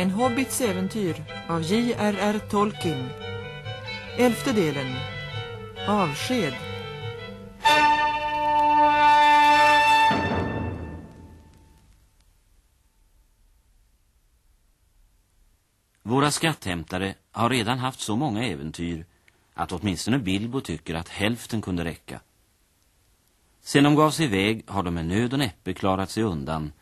En hobbits äventyr av J.R.R. Tolkien. Elfte delen. Avsked. Våra skatthämtare har redan haft så många äventyr att åtminstone Bilbo tycker att hälften kunde räcka. Sen de gav sig iväg har de med nöd och näppe klarat sig undan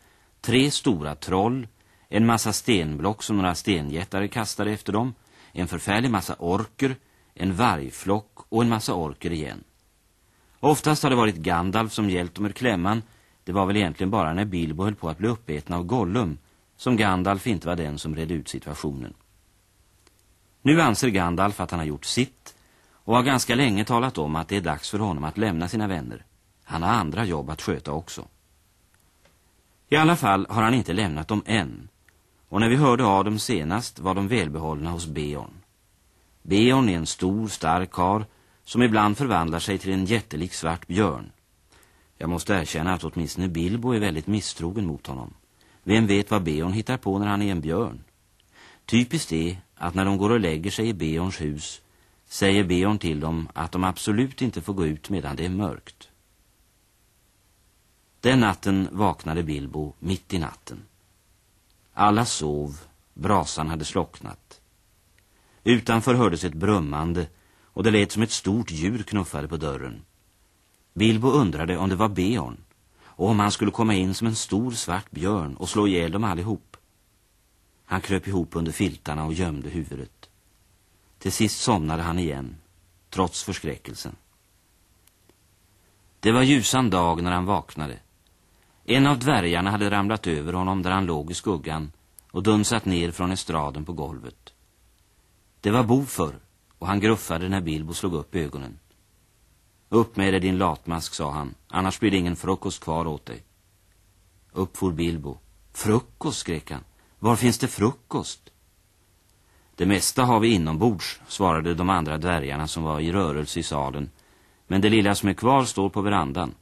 tre stora troll, en massa stenblock som några stenjättare kastade efter dem, en förfärlig massa orker, en vargflock och en massa orker igen. Oftast har det varit Gandalf som hjälpt dem ur klämman. Det var väl egentligen bara när Bilbo höll på att bli uppeten av Gollum som Gandalf inte var den som redde ut situationen. Nu anser Gandalf att han har gjort sitt och har ganska länge talat om att det är dags för honom att lämna sina vänner. Han har andra jobb att sköta också. I alla fall har han inte lämnat dem än. Och när vi hörde av dem senast var de välbehållna hos Beon. Beon är en stor, stark kar som ibland förvandlar sig till en jättelik svart björn. Jag måste erkänna att åtminstone Bilbo är väldigt misstrogen mot honom. Vem vet vad Beon hittar på när han är en björn? Typiskt är att när de går och lägger sig i Beons hus säger Beon till dem att de absolut inte får gå ut medan det är mörkt. Den natten vaknade Bilbo mitt i natten. Alla sov, brasan hade slocknat. Utanför hördes ett brummande och det lät som ett stort djur knuffade på dörren. Bilbo undrade om det var Beorn och om han skulle komma in som en stor svart björn och slå ihjäl dem allihop. Han kröp ihop under filtarna och gömde huvudet. Till sist somnade han igen, trots förskräckelsen. Det var ljusan dag när han vaknade. En av dvärgarna hade ramlat över honom där han låg i skuggan och dunsat ner från estraden på golvet. Det var Bofer och han gruffade när Bilbo slog upp ögonen. Upp med dig din latmask, sa han, annars blir det ingen frukost kvar åt dig. Upp for Bilbo. Frukost, skrek han. Var finns det frukost? Det mesta har vi inombords, svarade de andra dvärgarna som var i rörelse i salen. Men det lilla som är kvar står på verandan.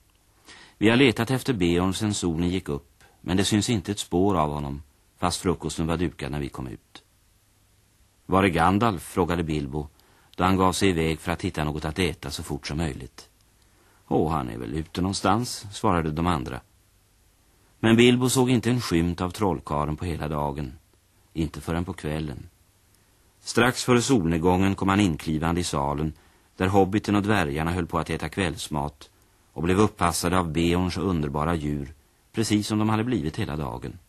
Vi har letat efter Beorn sen solen gick upp, men det syns inte ett spår av honom, fast frukosten var dukad när vi kom ut. Var är Gandalf? frågade Bilbo, då han gav sig iväg för att hitta något att äta så fort som möjligt. Åh, han är väl ute någonstans, svarade de andra. Men Bilbo såg inte en skymt av trollkaren på hela dagen, inte förrän på kvällen. Strax före solnedgången kom han inklivande i salen, där hobbiten och dvärgarna höll på att äta kvällsmat och blev uppassade av Beorns underbara djur, precis som de hade blivit hela dagen.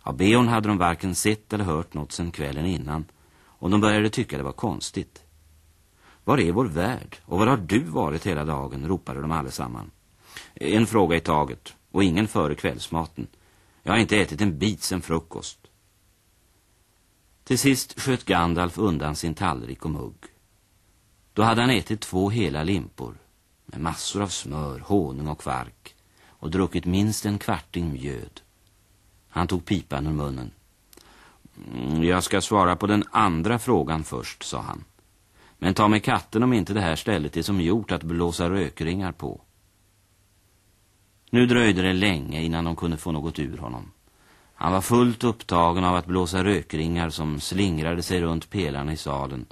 Av Beorn hade de varken sett eller hört något sedan kvällen innan, och de började tycka det var konstigt. Var är vår värld? Och var har du varit hela dagen? ropade de allesamman. En fråga i taget, och ingen före kvällsmaten. Jag har inte ätit en bit sen frukost. Till sist sköt Gandalf undan sin tallrik och mugg. Då hade han ätit två hela limpor med massor av smör, honung och kvark och druckit minst en kvarting mjöd. Han tog pipan ur munnen. Mm, jag ska svara på den andra frågan först, sa han. Men ta med katten om inte det här stället är som gjort att blåsa rökringar på. Nu dröjde det länge innan de kunde få något ur honom. Han var fullt upptagen av att blåsa rökringar som slingrade sig runt pelarna i salen,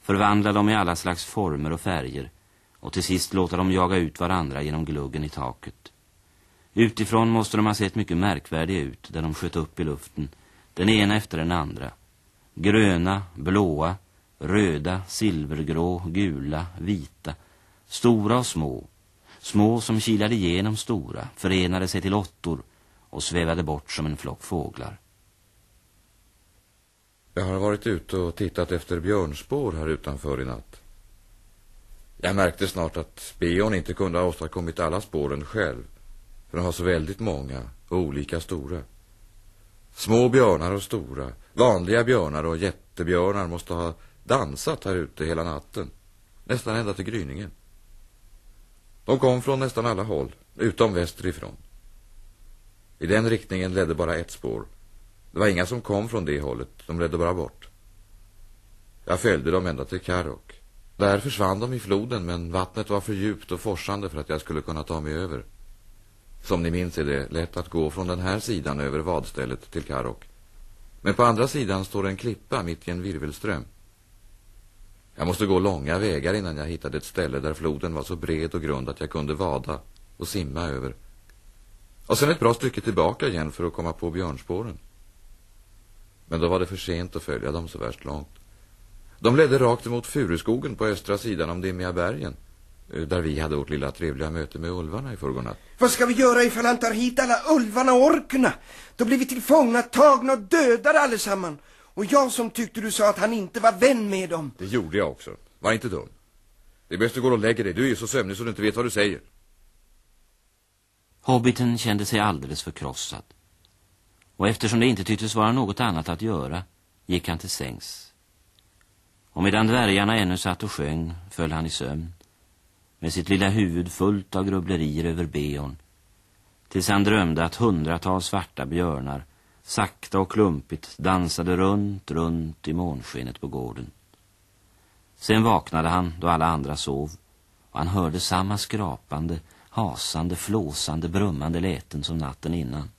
förvandla dem i alla slags former och färger och till sist låta dem jaga ut varandra genom gluggen i taket. Utifrån måste de ha sett mycket märkvärdiga ut där de sköt upp i luften, den ena efter den andra. Gröna, blåa, röda, silvergrå, gula, vita, stora och små. Små som kilade igenom stora, förenade sig till åttor och svävade bort som en flock fåglar. Jag har varit ute och tittat efter björnspår här utanför i natt. Jag märkte snart att Beon inte kunde ha åstadkommit alla spåren själv. För de har så väldigt många och olika stora. Små björnar och stora, vanliga björnar och jättebjörnar måste ha dansat här ute hela natten. Nästan ända till gryningen. De kom från nästan alla håll, utom västerifrån. I den riktningen ledde bara ett spår. Det var inga som kom från det hållet, de ledde bara bort. Jag följde dem ända till Karok. Där försvann de i floden men vattnet var för djupt och forsande för att jag skulle kunna ta mig över. Som ni minns är det lätt att gå från den här sidan över vadstället till Karok. Men på andra sidan står en klippa mitt i en virvelström. Jag måste gå långa vägar innan jag hittade ett ställe där floden var så bred och grund att jag kunde vada och simma över. Och sen ett bra stycke tillbaka igen för att komma på björnspåren. Men då var det för sent att följa dem så värst långt. De ledde rakt emot Furuskogen på östra sidan om Dimmiga bergen. Eh, där vi hade vårt lilla trevliga möte med ulvarna i förrgår Vad ska vi göra ifall han tar hit alla ulvarna och orkerna? Då blir vi tillfångna, tagna och dödade allesamman. Och jag som tyckte du sa att han inte var vän med dem. Det gjorde jag också. Var inte dum. Det är bäst du går och lägger dig. Du är ju så sömnig så du inte vet vad du säger. Hobbiten kände sig alldeles förkrossad. Och eftersom det inte tycktes vara något annat att göra gick han till sängs. Och medan dvärgarna ännu satt och sjöng föll han i sömn med sitt lilla huvud fullt av grubblerier över beon tills han drömde att hundratals svarta björnar sakta och klumpigt dansade runt, runt i månskenet på gården. Sen vaknade han då alla andra sov och han hörde samma skrapande, hasande, flåsande, brummande läten som natten innan.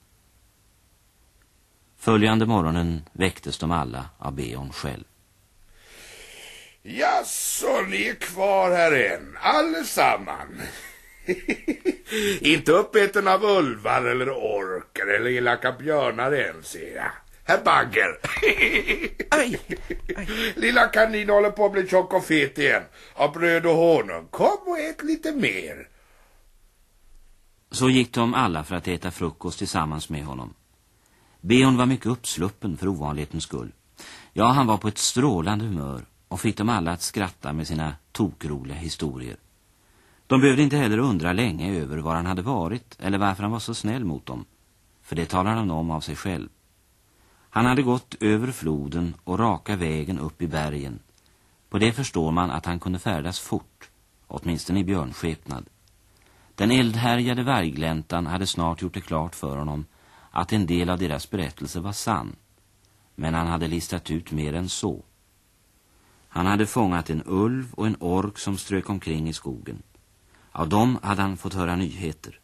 Följande morgonen väcktes de alla av Beon själv. Jaså, ni är kvar här än, allesamman. Inte uppäten av ulvar eller orker eller elaka björnar än, ser jag. Herr Bagger. aj, aj. Lilla kanin håller på att bli tjock och fet igen. Av bröd och honung. Kom och ät lite mer. Så gick de alla för att äta frukost tillsammans med honom. Beon var mycket uppsluppen för ovanlighetens skull. Ja, han var på ett strålande humör och fick dem alla att skratta med sina tokroliga historier. De behövde inte heller undra länge över var han hade varit eller varför han var så snäll mot dem. För det talar han om av sig själv. Han hade gått över floden och raka vägen upp i bergen. På det förstår man att han kunde färdas fort, åtminstone i björnskepnad. Den eldhärjade vargläntan hade snart gjort det klart för honom att en del av deras berättelse var sann. Men han hade listat ut mer än så. Han hade fångat en ulv och en ork som strök omkring i skogen. Av dem hade han fått höra nyheter.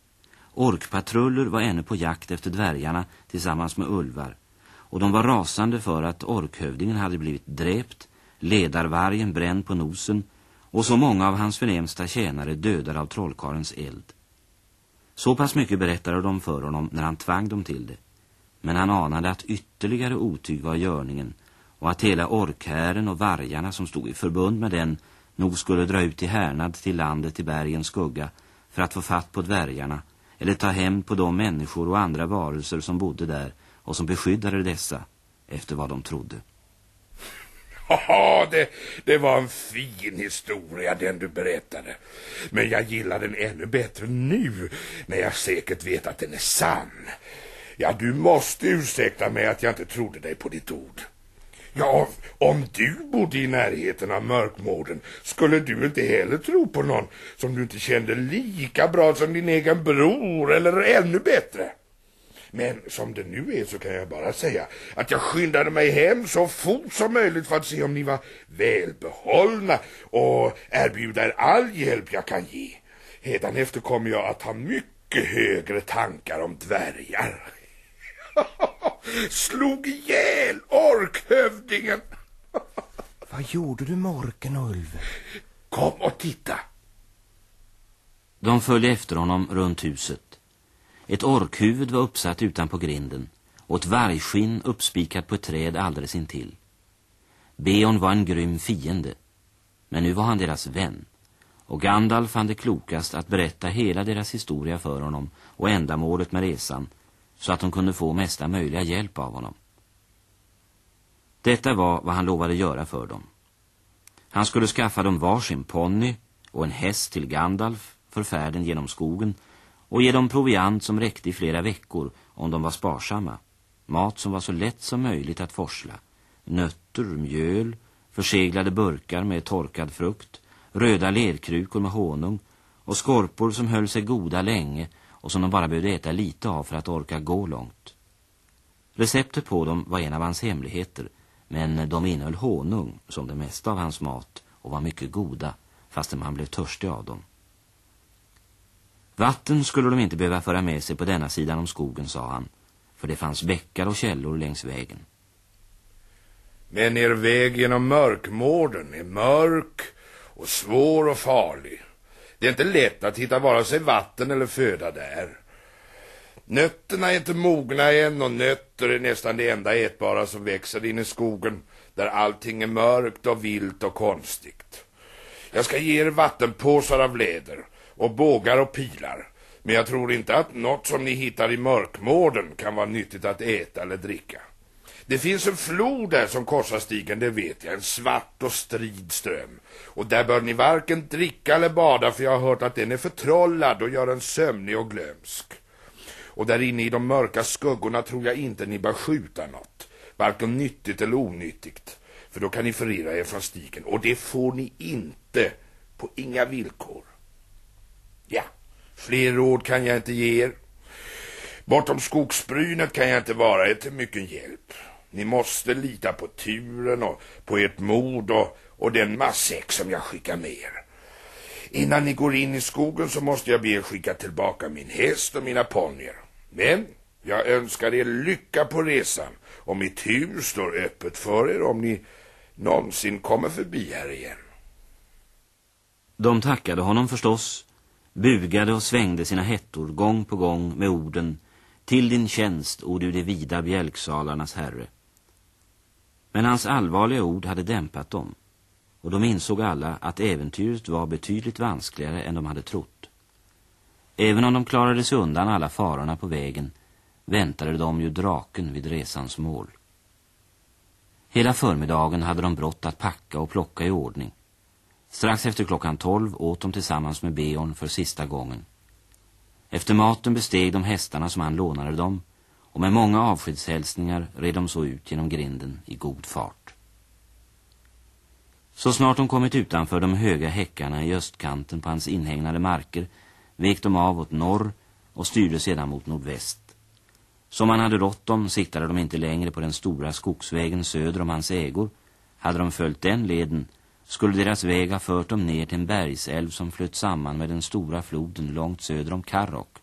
Orkpatruller var ännu på jakt efter dvärgarna tillsammans med ulvar. Och de var rasande för att orkhövdingen hade blivit dräpt, ledarvargen bränd på nosen och så många av hans förnämsta tjänare dödade av trollkarens eld. Så pass mycket berättade de för honom när han tvang dem till det. Men han anade att ytterligare otyg var görningen och att hela orkhären och vargarna som stod i förbund med den nog skulle dra ut i härnad till landet i bergens skugga för att få fatt på dvärgarna eller ta hem på de människor och andra varelser som bodde där och som beskyddade dessa efter vad de trodde. Ja, det, det var en fin historia den du berättade. Men jag gillar den ännu bättre nu när jag säkert vet att den är sann. Ja, du måste ursäkta mig att jag inte trodde dig på ditt ord. Ja, om du bodde i närheten av mörkmården skulle du inte heller tro på någon som du inte kände lika bra som din egen bror eller ännu bättre. Men som det nu är så kan jag bara säga att jag skyndade mig hem så fort som möjligt för att se om ni var välbehållna och erbjuda er all hjälp jag kan ge. efter kommer jag att ha mycket högre tankar om dvärgar. Slog ihjäl orkhövdingen. Vad gjorde du med orken, Ulv? Kom och titta. De följde efter honom runt huset. Ett orkhuvud var uppsatt utanpå grinden och ett vargskinn uppspikat på ett träd alldeles intill. Beon var en grym fiende, men nu var han deras vän. Och Gandalf fann det klokast att berätta hela deras historia för honom och ändamålet med resan så att de kunde få mesta möjliga hjälp av honom. Detta var vad han lovade göra för dem. Han skulle skaffa dem varsin ponny och en häst till Gandalf för färden genom skogen och ge dem proviant som räckte i flera veckor om de var sparsamma. Mat som var så lätt som möjligt att forsla. Nötter, mjöl, förseglade burkar med torkad frukt, röda lerkrukor med honung och skorpor som höll sig goda länge och som de bara behövde äta lite av för att orka gå långt. Receptet på dem var en av hans hemligheter, men de innehöll honung som det mesta av hans mat och var mycket goda, fastän man blev törstig av dem. Vatten skulle de inte behöva föra med sig på denna sidan om skogen, sa han, för det fanns bäckar och källor längs vägen. Men er väg genom mörkmården är mörk och svår och farlig. Det är inte lätt att hitta vare sig vatten eller föda där. Nötterna är inte mogna än och nötter är nästan det enda ätbara som växer in i skogen där allting är mörkt och vilt och konstigt. Jag ska ge er vattenpåsar av läder och bågar och pilar. Men jag tror inte att något som ni hittar i mörkmården kan vara nyttigt att äta eller dricka. Det finns en flod där som korsar stigen, det vet jag. En svart och strid ström. Och där bör ni varken dricka eller bada för jag har hört att den är förtrollad och gör en sömnig och glömsk. Och där inne i de mörka skuggorna tror jag inte ni bör skjuta något. Varken nyttigt eller onyttigt. För då kan ni förirra er från stigen. Och det får ni inte på inga villkor. Ja, fler råd kan jag inte ge er. Bortom skogsbrynet kan jag inte vara er till mycket hjälp. Ni måste lita på turen och på ert mod och, och den massäck som jag skickar med er. Innan ni går in i skogen så måste jag be er skicka tillbaka min häst och mina ponnyer. Men jag önskar er lycka på resan och mitt hus står öppet för er om ni någonsin kommer förbi här igen. De tackade honom förstås, bugade och svängde sina hettor gång på gång med orden Till din tjänst, o du de vida bjälksalarnas herre. Men hans allvarliga ord hade dämpat dem och de insåg alla att äventyret var betydligt vanskligare än de hade trott. Även om de klarade sig undan alla farorna på vägen väntade de ju draken vid resans mål. Hela förmiddagen hade de brått att packa och plocka i ordning. Strax efter klockan tolv åt de tillsammans med Beorn för sista gången. Efter maten besteg de hästarna som han lånade dem och med många avskedshälsningar red de så ut genom grinden i god fart. Så snart de kommit utanför de höga häckarna i östkanten på hans inhägnade marker vek de av åt norr och styrde sedan mot nordväst. Som han hade rått dem siktade de inte längre på den stora skogsvägen söder om hans ägor. Hade de följt den leden skulle deras väg ha fört dem ner till en bergsälv som flöt samman med den stora floden långt söder om Karrok.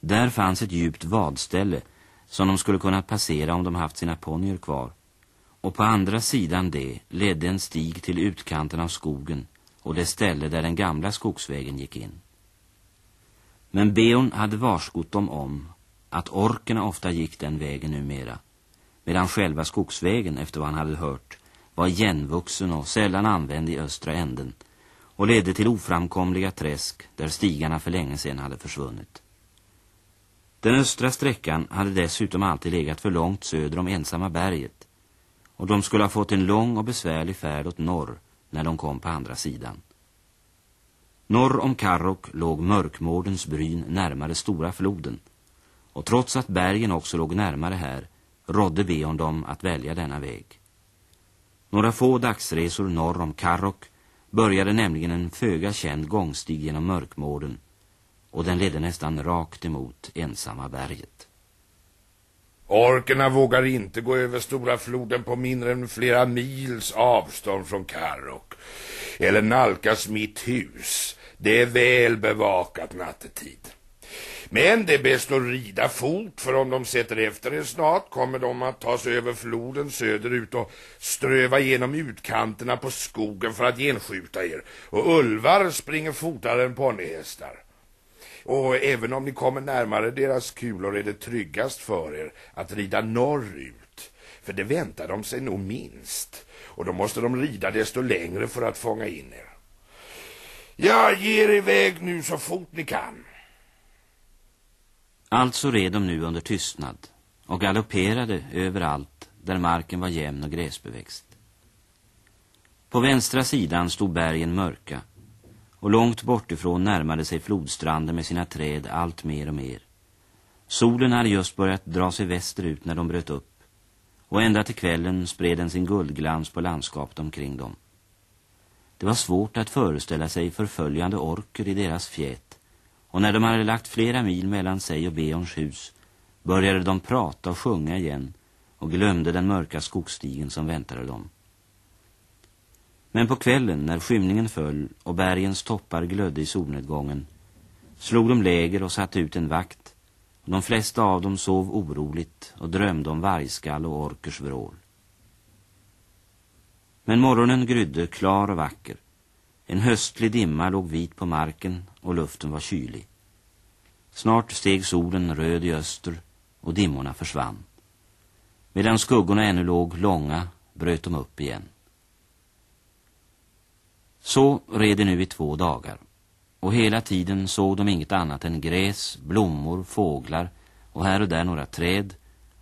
Där fanns ett djupt vadställe som de skulle kunna passera om de haft sina ponnyer kvar. Och på andra sidan det ledde en stig till utkanten av skogen och det ställe där den gamla skogsvägen gick in. Men Beon hade varskott dem om att orkerna ofta gick den vägen numera, medan själva skogsvägen, efter vad han hade hört, var igenvuxen och sällan använd i östra änden och ledde till oframkomliga träsk där stigarna för länge sedan hade försvunnit. Den östra sträckan hade dessutom alltid legat för långt söder om ensamma berget och de skulle ha fått en lång och besvärlig färd åt norr när de kom på andra sidan. Norr om Karrok låg mörkmårdens bryn närmare stora floden och trots att bergen också låg närmare här rådde Beon dem att välja denna väg. Några få dagsresor norr om Karrok började nämligen en föga känd gångstig genom mörkmården och den ledde nästan rakt emot ensamma berget. Orkerna vågar inte gå över stora floden på mindre än flera mils avstånd från Karok. eller nalkas mitt hus. Det är väl bevakat nattetid. Men det är bäst att rida fort för om de sätter efter er snart kommer de att ta sig över floden söderut och ströva genom utkanterna på skogen för att genskjuta er. Och ulvar springer fortare än ponnyhästar. Och även om ni kommer närmare deras kulor är det tryggast för er att rida norrut. För det väntar de sig nog minst. Och då måste de rida desto längre för att fånga in er. Ja, ge er iväg nu så fort ni kan. Alltså red de nu under tystnad och galopperade överallt där marken var jämn och gräsbeväxt. På vänstra sidan stod bergen mörka och långt bortifrån närmade sig flodstranden med sina träd allt mer och mer. Solen hade just börjat dra sig västerut när de bröt upp och ända till kvällen spred den sin guldglans på landskapet omkring dem. Det var svårt att föreställa sig förföljande orker i deras fjät och när de hade lagt flera mil mellan sig och Beons hus började de prata och sjunga igen och glömde den mörka skogsstigen som väntade dem. Men på kvällen när skymningen föll och bergens toppar glödde i solnedgången slog de läger och satte ut en vakt och de flesta av dem sov oroligt och drömde om vargskall och orkers vrål. Men morgonen grydde klar och vacker. En höstlig dimma låg vit på marken och luften var kylig. Snart steg solen röd i öster och dimmorna försvann. Medan skuggorna ännu låg långa bröt de upp igen. Så red de nu i två dagar. Och hela tiden såg de inget annat än gräs, blommor, fåglar och här och där några träd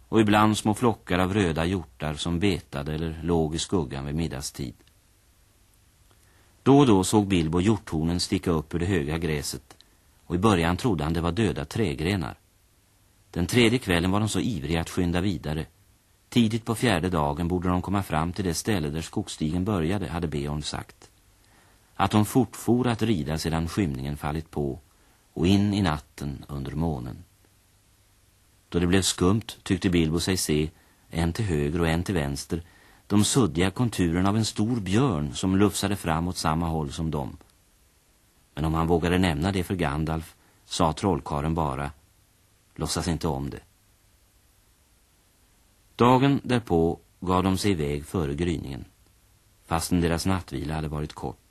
och ibland små flockar av röda hjortar som betade eller låg i skuggan vid middagstid. Då och då såg Bilbo hjorthornen sticka upp ur det höga gräset och i början trodde han det var döda trägrenar. Den tredje kvällen var de så ivriga att skynda vidare. Tidigt på fjärde dagen borde de komma fram till det ställe där skogsstigen började, hade Beorn sagt. Att de fortfor att rida sedan skymningen fallit på och in i natten under månen. Då det blev skumt tyckte Bilbo sig se, en till höger och en till vänster, de suddiga konturerna av en stor björn som lufsade fram åt samma håll som dem. Men om han vågade nämna det för Gandalf sa trollkaren bara, låtsas inte om det. Dagen därpå gav de sig iväg före gryningen, fastän deras nattvila hade varit kort.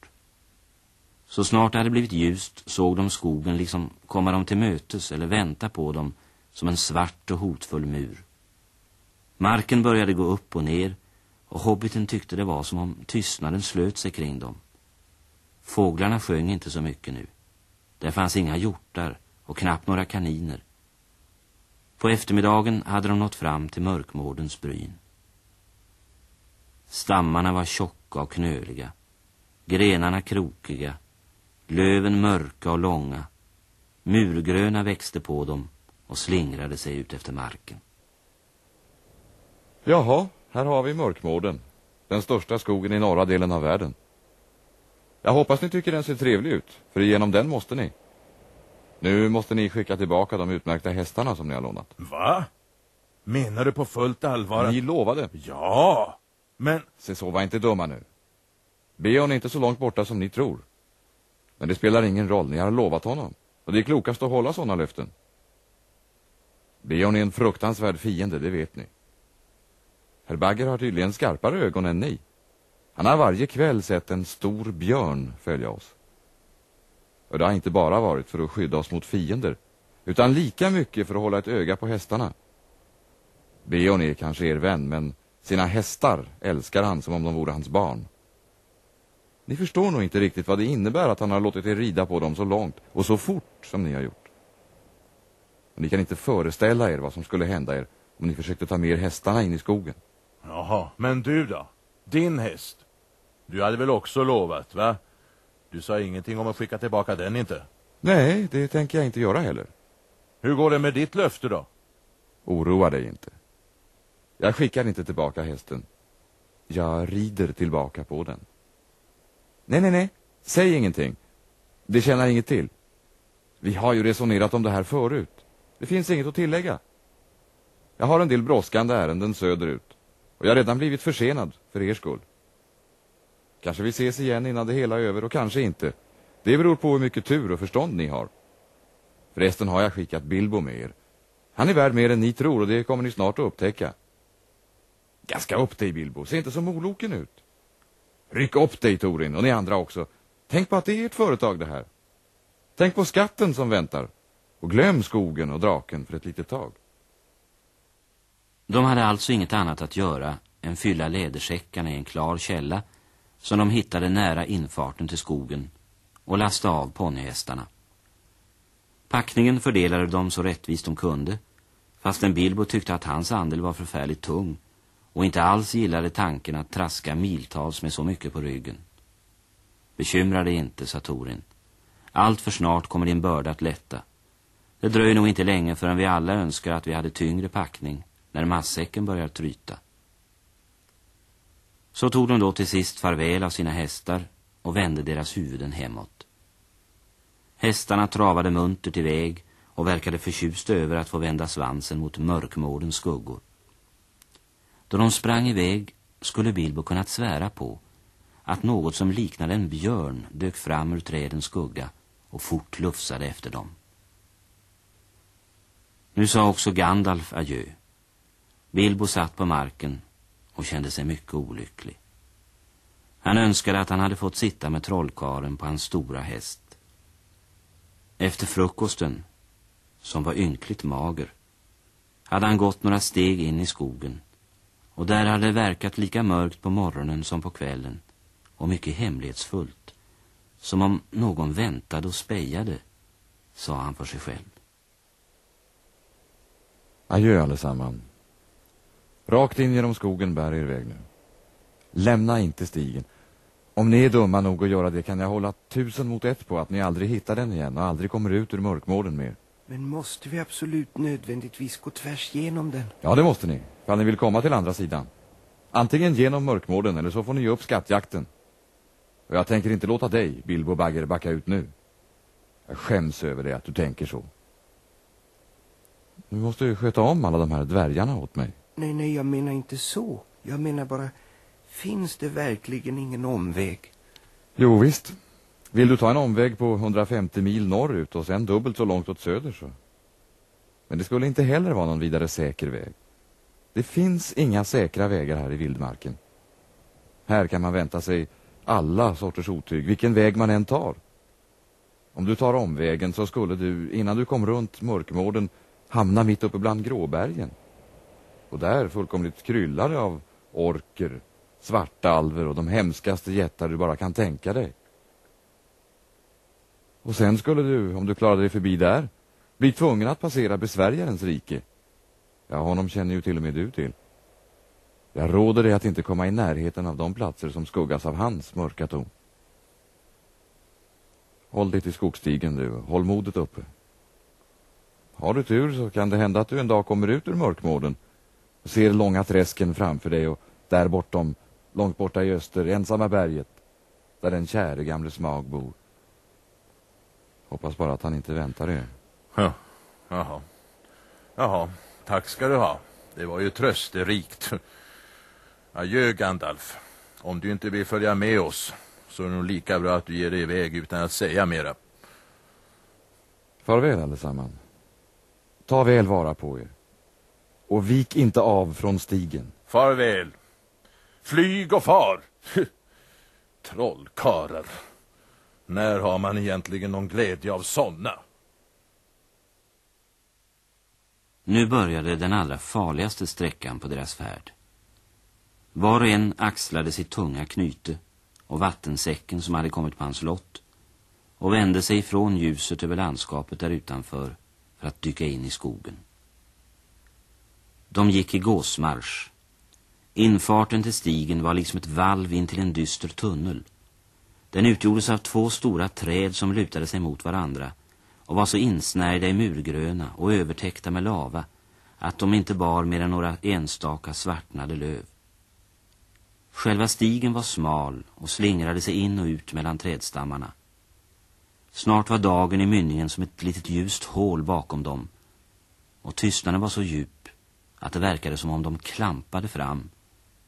Så snart det hade blivit ljust såg de skogen liksom komma dem till mötes eller vänta på dem som en svart och hotfull mur. Marken började gå upp och ner och hobbiten tyckte det var som om tystnaden slöt sig kring dem. Fåglarna sjöng inte så mycket nu. Där fanns inga hjortar och knappt några kaniner. På eftermiddagen hade de nått fram till mörkmårdens bryn. Stammarna var tjocka och knöliga, grenarna krokiga, löven mörka och långa. Murgröna växte på dem och slingrade sig ut efter marken. Jaha, här har vi mörkmården. Den största skogen i norra delen av världen. Jag hoppas ni tycker den ser trevlig ut, för igenom den måste ni. Nu måste ni skicka tillbaka de utmärkta hästarna som ni har lånat. Va? Menar du på fullt allvar att... Ni lovade. Ja, men... Se så, var inte dumma nu. Beon är inte så långt borta som ni tror. Men det spelar ingen roll, ni har lovat honom. Och det är klokast att hålla sådana löften. Beon är en fruktansvärd fiende, det vet ni. Herr Bagger har tydligen skarpare ögon än ni. Han har varje kväll sett en stor björn följa oss. Och det har inte bara varit för att skydda oss mot fiender, utan lika mycket för att hålla ett öga på hästarna. Beon är kanske er vän, men sina hästar älskar han som om de vore hans barn. Ni förstår nog inte riktigt vad det innebär att han har låtit er rida på dem så långt och så fort som ni har gjort. Och ni kan inte föreställa er vad som skulle hända er om ni försökte ta med er hästarna in i skogen. Jaha, men du då? Din häst? Du hade väl också lovat, va? Du sa ingenting om att skicka tillbaka den inte. Nej, det tänker jag inte göra heller. Hur går det med ditt löfte då? Oroa dig inte. Jag skickar inte tillbaka hästen. Jag rider tillbaka på den. Nej, nej, nej. Säg ingenting. Det känner inget till. Vi har ju resonerat om det här förut. Det finns inget att tillägga. Jag har en del brådskande ärenden söderut. Och jag har redan blivit försenad för er skull. Kanske vi ses igen innan det hela är över och kanske inte. Det beror på hur mycket tur och förstånd ni har. Förresten har jag skickat Bilbo med er. Han är värd mer än ni tror och det kommer ni snart att upptäcka. Ganska upp dig Bilbo, se inte som moloken ut. Ryck upp dig Torin och ni andra också. Tänk på att det är ert företag det här. Tänk på skatten som väntar. Och glöm skogen och draken för ett litet tag. De hade alltså inget annat att göra än fylla lädersäckarna i en klar källa som de hittade nära infarten till skogen och lasta av ponnyhästarna. Packningen fördelade de så rättvist de kunde fastän Bilbo tyckte att hans andel var förfärligt tung och inte alls gillade tanken att traska miltals med så mycket på ryggen. Bekymra dig inte, sa Torin. Allt för snart kommer din börda att lätta. Det dröjer nog inte länge förrän vi alla önskar att vi hade tyngre packning när massäcken börjar tryta. Så tog de då till sist farväl av sina hästar och vände deras huvuden hemåt. Hästarna travade muntert iväg och verkade förtjusta över att få vända svansen mot mörkmårdens skuggor. Då de sprang iväg skulle Bilbo kunnat svära på att något som liknade en björn dök fram ur trädens skugga och fort lufsade efter dem. Nu sa också Gandalf adjö. Bilbo satt på marken och kände sig mycket olycklig. Han önskade att han hade fått sitta med trollkaren på hans stora häst. Efter frukosten, som var ynkligt mager, hade han gått några steg in i skogen och där hade det verkat lika mörkt på morgonen som på kvällen och mycket hemlighetsfullt, som om någon väntade och spejade, sa han för sig själv. Adjö allesamman. Rakt in genom skogen bär er väg nu. Lämna inte stigen. Om ni är dumma nog att göra det kan jag hålla tusen mot ett på att ni aldrig hittar den igen och aldrig kommer ut ur mörkmården mer. Men måste vi absolut nödvändigtvis gå tvärs genom den? Ja, det måste ni. Ifall ni vill komma till andra sidan. Antingen genom mörkmården eller så får ni ge upp skattjakten. Och jag tänker inte låta dig, Bilbo Bagger, backa ut nu. Jag skäms över det att du tänker så. Du måste ju sköta om alla de här dvärgarna åt mig. Nej, nej, jag menar inte så. Jag menar bara, finns det verkligen ingen omväg? Jo, visst. Vill du ta en omväg på 150 mil norrut och sen dubbelt så långt åt söder så. Men det skulle inte heller vara någon vidare säker väg. Det finns inga säkra vägar här i vildmarken. Här kan man vänta sig alla sorters otyg, vilken väg man än tar. Om du tar omvägen så skulle du, innan du kom runt mörkmården, hamna mitt uppe bland gråbergen. Och där fullkomligt kryllade av orker, svartalver och de hemskaste jättar du bara kan tänka dig. Och sen skulle du, om du klarade dig förbi där, bli tvungen att passera besvärjarens rike. Ja, honom känner ju till och med du till. Jag råder dig att inte komma i närheten av de platser som skuggas av hans mörka ton. Håll dig till skogsstigen du, håll modet uppe. Har du tur så kan det hända att du en dag kommer ut ur mörkmården och ser långa träsken framför dig och där bortom, långt borta i öster, ensamma berget, där den käre gamle smag bor. Hoppas bara att han inte väntar er. Ja, jaha. Jaha, tack ska du ha. Det var ju trösterikt. Adjö, Gandalf. Om du inte vill följa med oss så är det nog lika bra att du ger dig iväg utan att säga mera. Farväl allesamman. Ta väl vara på er. Och vik inte av från stigen. Farväl. Flyg och far. Trollkarlar. När har man egentligen någon glädje av sådana? Nu började den allra farligaste sträckan på deras färd. Var och en axlade sitt tunga knyte och vattensäcken som hade kommit på hans lott och vände sig ifrån ljuset över landskapet där utanför för att dyka in i skogen. De gick i gåsmarsch. Infarten till stigen var liksom ett valv in till en dyster tunnel. Den utgjordes av två stora träd som lutade sig mot varandra och var så insnärjda i murgröna och övertäckta med lava att de inte bar mer än några enstaka svartnade löv. Själva stigen var smal och slingrade sig in och ut mellan trädstammarna. Snart var dagen i mynningen som ett litet ljust hål bakom dem och tystnaden var så djup att det verkade som om de klampade fram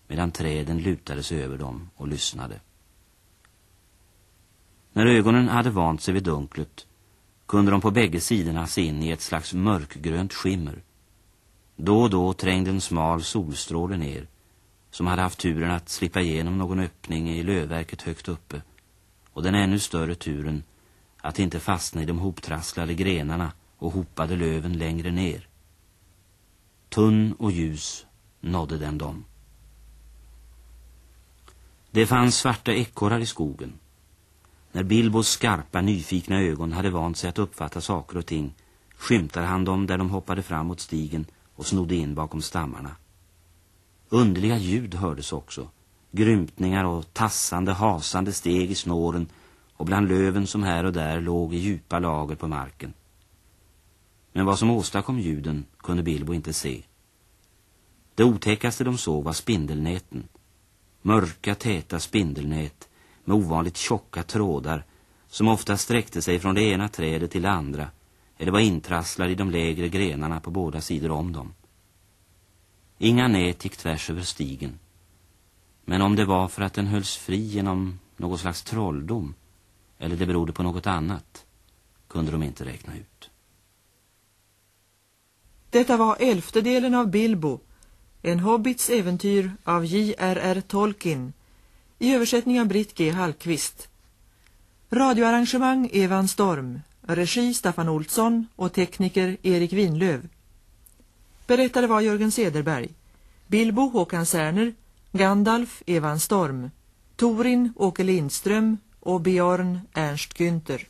medan träden lutade sig över dem och lyssnade. När ögonen hade vant sig vid dunklet kunde de på bägge sidorna se in i ett slags mörkgrönt skimmer. Då och då trängde en smal solstråle ner som hade haft turen att slippa igenom någon öppning i lövverket högt uppe och den ännu större turen att inte fastna i de hoptrasslade grenarna och hopade löven längre ner. Tunn och ljus nådde den dem. Det fanns svarta ekorrar i skogen. När Bilbos skarpa, nyfikna ögon hade vant sig att uppfatta saker och ting skymtade han dem där de hoppade fram mot stigen och snodde in bakom stammarna. Underliga ljud hördes också. Grymtningar och tassande, hasande steg i snåren och bland löven som här och där låg i djupa lager på marken. Men vad som åstadkom ljuden kunde Bilbo inte se. Det otäckaste de såg var spindelnäten. Mörka, täta spindelnät med ovanligt tjocka trådar som ofta sträckte sig från det ena trädet till det andra eller var intrasslade i de lägre grenarna på båda sidor om dem. Inga nät gick tvärs över stigen. Men om det var för att den hölls fri genom något slags trolldom eller det berodde på något annat kunde de inte räkna ut. Detta var elfte delen av Bilbo, en hobbits äventyr av J.R.R. Tolkien i översättning av Britt G. Hallqvist. Radioarrangemang Evan Storm. Regi Staffan Olsson och tekniker Erik Winlöv. Berättare var Jörgen Sederberg. Bilbo Håkan Särner. Gandalf Evan Storm. Torin Åke Lindström och Björn Ernst Günther.